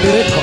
Good.